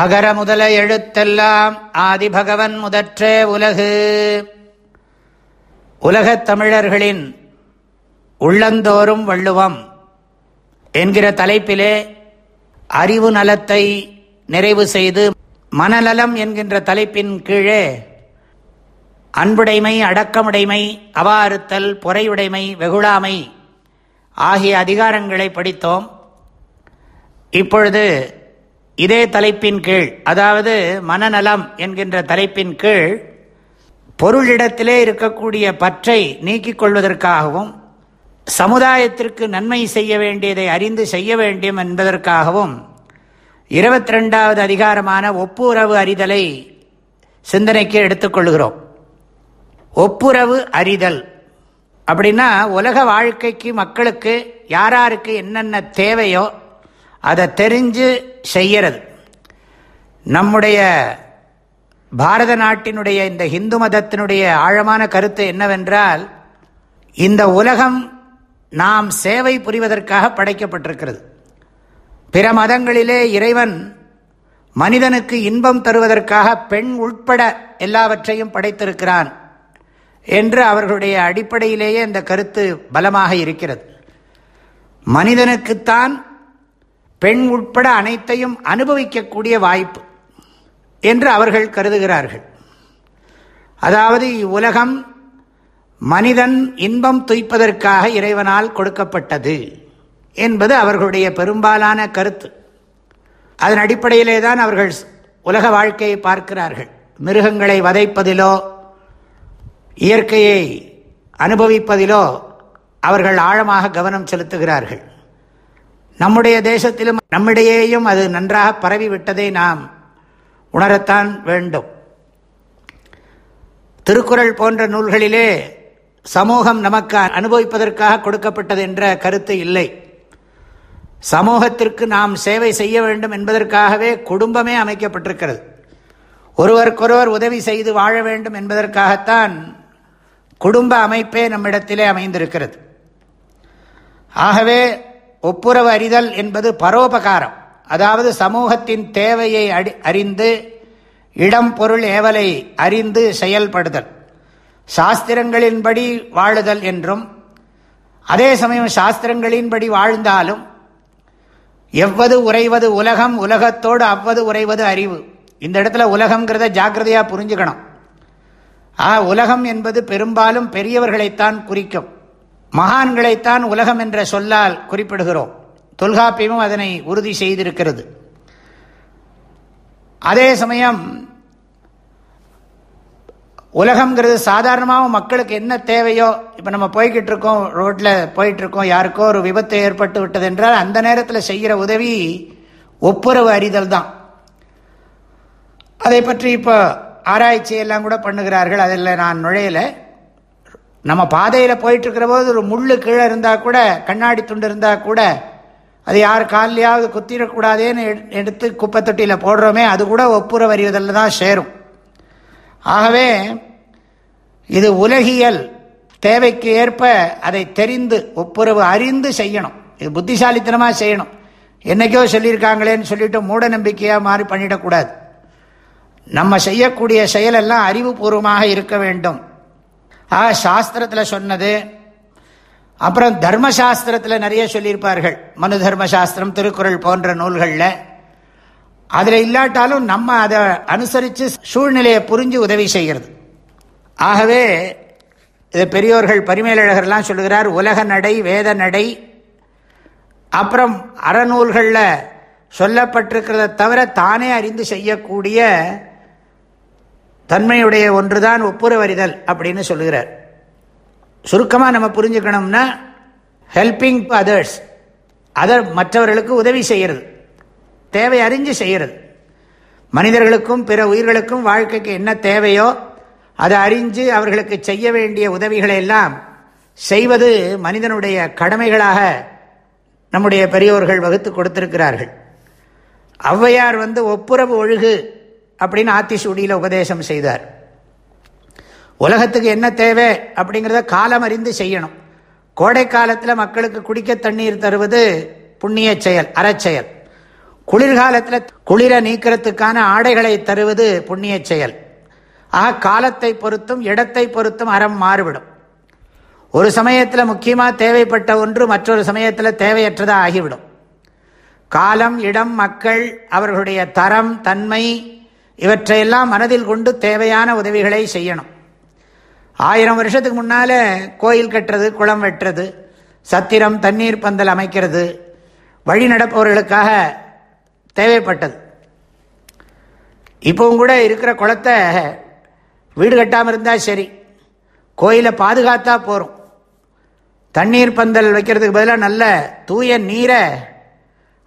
அகர முதல எழுத்தெல்லாம் ஆதிபகவன் முதற்றே உலகு. உலகத் தமிழர்களின் உள்ளந்தோறும் வள்ளுவம் என்கிற தலைப்பிலே அறிவு நலத்தை நிறைவு செய்து மனநலம் என்கின்ற தலைப்பின் கீழே அன்புடைமை அடக்கமுடைமை அவாறுத்தல் பொறையுடைமை வெகுளாமை ஆகிய அதிகாரங்களை படித்தோம். இப்பொழுது இதே தலைப்பின் கீழ் அதாவது மனநலம் என்கின்ற தலைப்பின் கீழ் பொருளிடத்திலே இருக்கக்கூடிய பற்றை நீக்கிக் கொள்வதற்காகவும் சமுதாயத்திற்கு நன்மை செய்ய வேண்டியதை அறிந்து செய்ய வேண்டும் என்பதற்காகவும் இருபத்தி ரெண்டாவது அதிகாரமான ஒப்புரவு அறிதலை சிந்தனைக்கு எடுத்துக்கொள்கிறோம் ஒப்புரவு அறிதல். அப்படின்னா உலக வாழ்க்கைக்கு மக்களுக்கு யாராருக்கு என்னென்ன தேவையோ அதை தெரிஞ்சு செய்யறது. நம்முடைய பாரத நாட்டினுடைய இந்த இந்து மதத்தினுடைய ஆழமான கருத்து என்னவென்றால் இந்த உலகம் நாம் சேவை புரிவதற்காக படைக்கப்பட்டிருக்கிறது. பிற மதங்களிலே இறைவன் மனிதனுக்கு இன்பம் தருவதற்காக பெண் உட்பட எல்லாவற்றையும் படைத்திருக்கிறான் என்று அவர்களுடைய அடிப்படையிலேயே இந்த கருத்து பலமாக இருக்கிறது. மனிதனுக்குத்தான் பெண் உட்பட அனைத்தையும் அனுபவிக்கக்கூடிய வாய்ப்பு என்று அவர்கள் கருதுகிறார்கள். அதாவது இவ்வுலகம் மனிதன் இன்பம் துய்ப்பதற்காக இறைவனால் கொடுக்கப்பட்டது என்பது அவர்களுடைய பெரும்பாலான கருத்து. அதன் அடிப்படையிலே தான் அவர்கள் உலக வாழ்க்கையை பார்க்கிறார்கள். மிருகங்களை வதைப்பதிலோ இயற்கையை அனுபவிப்பதிலோ அவர்கள் ஆழமாக கவனம் செலுத்துகிறார்கள். நம்முடைய தேசத்திலும் நம்மிடையேயும் அது நன்றாக பரவிவிட்டதை நாம் உணரத்தான் வேண்டும். திருக்குறள் போன்ற நூல்களிலே சமூகம் நமக்கு அனுபவிப்பதற்காக கொடுக்கப்பட்டது என்ற கருத்து இல்லை. சமூகத்திற்கு நாம் சேவை செய்ய வேண்டும் என்பதற்காகவே குடும்பமே அமைக்கப்பட்டிருக்கிறது. ஒருவருக்கொருவர் உதவி செய்து வாழ வேண்டும் என்பதற்காகத்தான் குடும்ப அமைப்பே நம்மிடத்திலே அமைந்திருக்கிறது. ஆகவே ஒப்புரவு அறிதல் என்பது பரோபகாரம். அதாவது சமூகத்தின் தேவையை அடி அறிந்து இடம் பொருள் ஏவலை அறிந்து செயல்படுதல். சாஸ்திரங்களின்படி வாழுதல் என்றும் அதே சமயம் சாஸ்திரங்களின்படி வாழ்ந்தாலும் எவ்வது உறைவது உலகம் உலகத்தோடு அவ்வது உறைவது அறிவு. இந்த இடத்துல உலகம்ங்கிறத ஜாக்கிரதையாக புரிஞ்சுக்கணும். ஆ உலகம் என்பது பெரும்பாலும் பெரியவர்களைத்தான் குறிக்கும். மகான்களைத்தான் உலகம் என்ற சொல்லால் குறிப்பிடுகிறோம். தொல்காப்பியமும் அதனை உறுதி செய்திருக்கிறது. அதே சமயம் உலகம்ங்கிறது சாதாரணமாக மக்களுக்கு என்ன தேவையோ இப்போ நம்ம போய்கிட்டு இருக்கோம் ரோட்டில் போயிட்டு இருக்கோம் யாருக்கோ ஒரு விபத்து ஏற்பட்டு விட்டது என்றால் அந்த நேரத்தில் செய்கிற உதவி ஒப்புரவு அறிதல் தான். அதை பற்றி இப்போ ஆராய்ச்சி எல்லாம் கூட பண்ணுகிறார்கள். அதில் நான் நுழையலை. நம்ம பாதையில் போயிட்டுருக்கிற போது ஒரு முள் கீழே இருந்தால் கூட கண்ணாடி துண்டு இருந்தால் கூட அது யார் காலிலையாவது குத்திடக்கூடாதேன்னு எடுத்து குப்பை தொட்டியில் போடுறோமே அது கூட ஒப்புரவு வரிவதில் தான் சேரும். ஆகவே இது உலகியல் தேவைக்கு ஏற்ப அதை தெரிந்து ஒப்புரவு அறிந்து செய்யணும். இது புத்திசாலித்தனமாக செய்யணும். என்னைக்கோ சொல்லியிருக்காங்களேன்னு சொல்லிட்டு மூட நம்பிக்கையாக மாறி பண்ணிடக்கூடாது. நம்ம செய்யக்கூடிய செயலெல்லாம் அறிவுபூர்வமாக இருக்க வேண்டும். ஆ சாஸ்திரத்தில் சொன்னது. அப்புறம் தர்மசாஸ்திரத்தில் நிறைய சொல்லியிருப்பார்கள். மனு தர்மசாஸ்திரம் திருக்குறள் போன்ற நூல்களில். அதில் இல்லாட்டாலும் நம்ம அதை அனுசரித்து சூழ்நிலையை புரிஞ்சு உதவி செய்கிறது. ஆகவே இது பெரியோர்கள் பரிமேலழகர்லாம் சொல்லுகிறார் உலக நடை வேத நடை. அப்புறம் அறநூல்களில் சொல்லப்பட்டிருக்கிறத தவிர தானே அறிந்து செய்யக்கூடிய தன்மையுடைய ஒன்றுதான் ஒப்புரவறிதல் அப்படின்னு சொல்லுகிறார். சுருக்கமாக நம்ம புரிஞ்சுக்கணும்னா ஹெல்பிங் அதர்ஸ் அதர் மற்றவர்களுக்கு உதவி செய்கிறது. தேவை அறிஞ்சு செய்கிறது. மனிதர்களுக்கும் பிற உயிர்களுக்கும் வாழ்க்கைக்கு என்ன தேவையோ அதை அறிஞ்சு அவர்களுக்கு செய்ய வேண்டிய உதவிகளை எல்லாம் செய்வது மனிதனுடைய கடமைகளாக நம்முடைய பெரியோர்கள் வகுத்து கொடுத்திருக்கிறார்கள். ஔவையார் வந்து ஒப்புரவு ஒழுகு அப்படின்னு ஆத்திசூடியில் உபதேசம் செய்தார். உலகத்துக்கு என்ன தேவை அப்படிங்கிறத காலம் அறிந்து செய்யணும். கோடை காலத்தில் மக்களுக்கு குடிக்க தண்ணீர் தருவது புண்ணிய செயல் அறச்செயல். குளிர்காலத்தில் குளிரை நீக்கிறதுக்கான ஆடைகளை தருவது புண்ணிய செயல். ஆக காலத்தை பொறுத்தும் இடத்தை பொறுத்தும் அறம் மாறுபடும். ஒரு சமயத்தில் முக்கியமாக தேவைப்பட்ட ஒன்று மற்றொரு சமயத்தில் தேவையற்றதாக ஆகிவிடும். காலம் இடம் மக்கள் அவர்களுடைய தரம் தன்மை இவற்றையெல்லாம் மனதில் கொண்டு தேவையான உதவிகளை செய்யணும். ஆயிரம் வருஷத்துக்கு முன்னால் கோயில் கட்டுறது குளம் வெட்டுறது சத்திரம் தண்ணீர் பந்தல் அமைக்கிறது வழி நடப்பவர்களுக்காக தேவைப்பட்டது. இப்போவும் கூட இருக்கிற குளத்தை வீடு கட்டாமல் இருந்தால் சரி. கோயிலை பாதுகாத்தா போகிறோம் தண்ணீர் பந்தல் வைக்கிறதுக்கு பதிலாக நல்ல தூய நீரை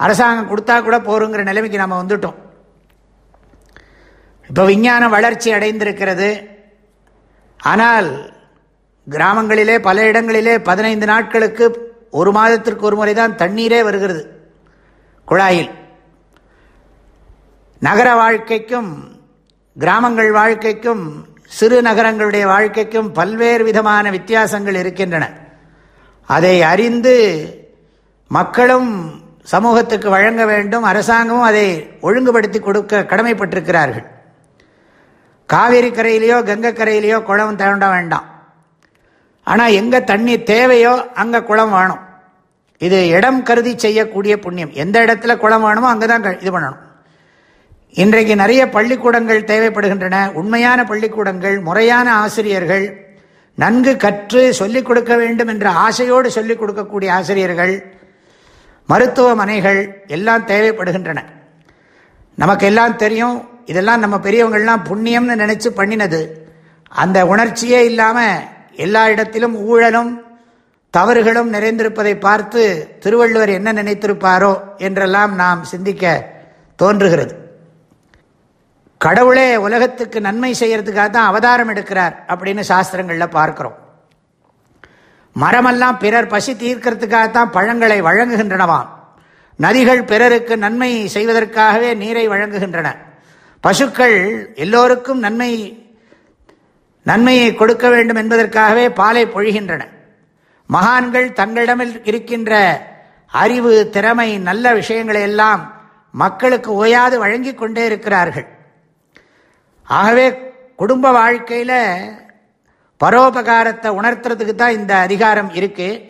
அரசாங்கம் கொடுத்தா கூட போருங்கிற நிலைமைக்கு நம்ம வந்துட்டோம். இப்போ விஞ்ஞான வளர்ச்சி அடைந்திருக்கிறது. ஆனால் கிராமங்களிலே பல இடங்களிலே பதினைந்து நாட்களுக்கு ஒரு மாதத்திற்கு ஒரு முறை தான் தண்ணீரே வருகிறது. குழாயில். நகர வாழ்க்கைக்கும் கிராமங்கள் வாழ்க்கைக்கும் சிறு நகரங்களுடைய வாழ்க்கைக்கும் பல்வேறு விதமான வித்தியாசங்கள் இருக்கின்றன. அதை அறிந்து மக்களும் சமூகத்துக்கு வழங்க வேண்டும் அரசாங்கமும் அதை ஒழுங்குபடுத்தி கொடுக்க கடமைப்பட்டிருக்கிறார்கள். காவேரி கரையிலையோ கங்கை கரையிலையோ குளம் தோண்ட வேண்டாம். ஆனால் எங்கே தண்ணி தேவையோ அங்கே குளம் வேணும். இது இடம் கருதி செய்யக்கூடிய புண்ணியம். எந்த இடத்துல குளம் வேணுமோ அங்கே தான் இது பண்ணணும். இன்றைக்கு நிறைய பள்ளிக்கூடங்கள் தேவைப்படுகின்றன. உண்மையான பள்ளிக்கூடங்கள் முறையான ஆசிரியர்கள் நன்கு கற்று சொல்லிக் கொடுக்க வேண்டும் என்ற ஆசையோடு சொல்லிக் கொடுக்கக்கூடிய ஆசிரியர்கள் மருத்துவமனைகள் எல்லாம் தேவைப்படுகின்றன. நமக்கு எல்லாம் தெரியும் இதெல்லாம் நம்ம பெரியவங்கள்லாம் புண்ணியம்னு நினச்சி பண்ணினது. அந்த உணர்ச்சியே இல்லாமல் எல்லா இடத்திலும் ஊழலும் தவறுகளும் நிறைந்திருப்பதை பார்த்து திருவள்ளுவர் என்ன நினைத்திருப்பாரோ என்றெல்லாம் நாம் சிந்திக்க தோன்றுகிறது. கடவுளே உலகத்துக்கு நன்மை செய்யறதுக்காக தான் அவதாரம் எடுக்கிறார் அப்படின்னு சாஸ்திரங்களில் பார்க்கிறோம். மரமெல்லாம் பிறர் பசி தீர்க்கிறதுக்காகத்தான் பழங்களை வழங்குகின்றனவாம். நதிகள் பிறருக்கு நன்மை செய்வதற்காகவே நீரை வழங்குகின்றன. பசுக்கள் எல்லோருக்கும் நன்மை நன்மையை கொடுக்க வேண்டும் என்பதற்காகவே பாலை பொழிகின்றன. மகான்கள் தங்களிடமில் இருக்கின்ற அறிவு திறமை நல்ல விஷயங்களை எல்லாம் மக்களுக்கு ஓயாது வழங்கி கொண்டே இருக்கிறார்கள். ஆகவே குடும்ப வாழ்க்கையில் பரோபகாரத்தை உணர்த்துறதுக்கு தான் இந்த அதிகாரம் இருக்குது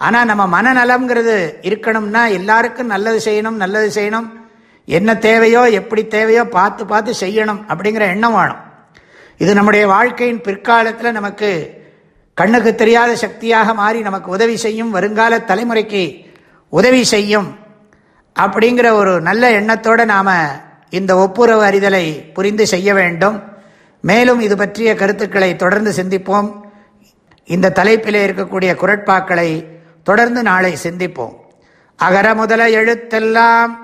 ஆனால் நம்ம மனநலம்ங்கிறது இருக்கணும்னா எல்லாருக்கும் நல்லது செய்யணும் நல்லது செய்யணும். என்ன தேவையோ எப்படி தேவையோ பார்த்து பார்த்து செய்யணும் அப்படிங்கிற எண்ணம் வேணும். இது நம்முடைய வாழ்க்கையின் பிற்காலத்தில் நமக்கு கண்ணுக்கு தெரியாத சக்தியாக மாறி நமக்கு உதவி செய்யும் வருங்கால தலைமுறைக்கு உதவி செய்யும் அப்படிங்கிற ஒரு நல்ல எண்ணத்தோடு நாம் இந்த ஒப்புரவு அறிதலை புரிந்து செய்ய வேண்டும். மேலும் இது பற்றிய கருத்துக்களை தொடர்ந்து சிந்திப்போம். இந்த தலைப்பிலே இருக்கக்கூடிய குரட்பாக்களை தொடர்ந்து நாளை சிந்திப்போம். அகர முதல எழுத்தெல்லாம்